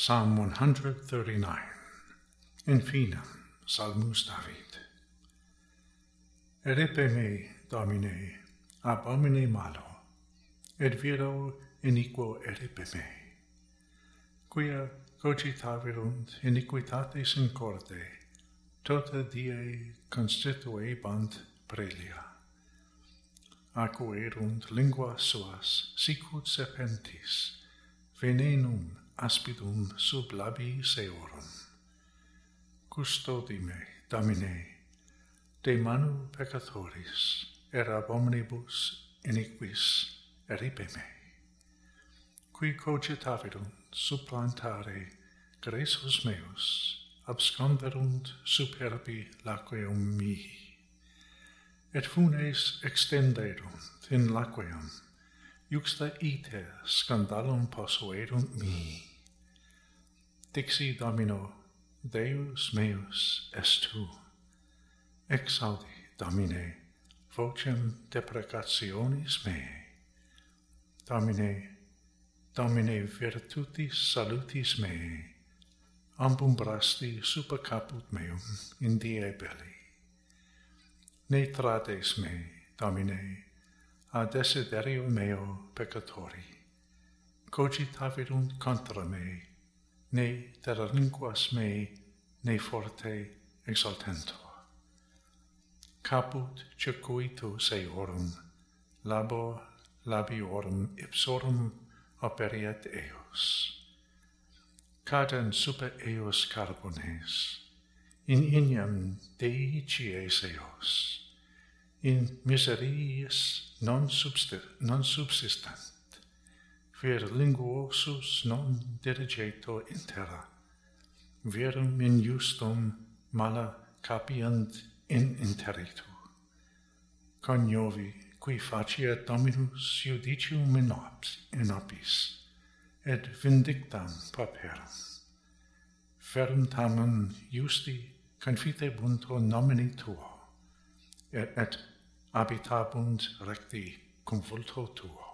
Psalm 139. Infina, Salmus David. Repe me, Domine, ab omine malo, et viro iniquo erepe me. Quia cogitavirunt iniquitates in corde, tota die constituebant prelia. Acuerunt lingua suas, sicut serpentis, venenum aspidum sub labi seorum. Custodi me, Domine, de manu peccatoris, et ab omnibus iniquis eripe me. Qui cogitavidum supplantare gresus meus, absconderunt superbi laqueum mihi. Et funes extenderunt in laqueum, juxta iter scandalum posuerunt mihi Dixi Domino, Deus meus est tu. Exaudi, Domine, vocem deprecationis mei. Domine, Domine virtutis salutis mei, ambum brasti super caput meum in die belli. Ne trades me, Domine, a desiderio meo peccatori, cogitavirunt contra mei, ne terralinquas mei, ne forte exaltentur. Caput circuitus eorum, labor labiorum ipsorum operiet eos. Cadent super eos carbones, in ignem deicies eos, in miseriis non, substir, non subsistent, vir linguosus non dirigeto intera, verum in justum mala capiant in interitu. Coniovi, qui faciet dominus judicium in, ops, in opis, et vindictam paperam. Ferm tamen justi confitebunto nomini tuo, et, et habitabunt recti cum vulto tuo.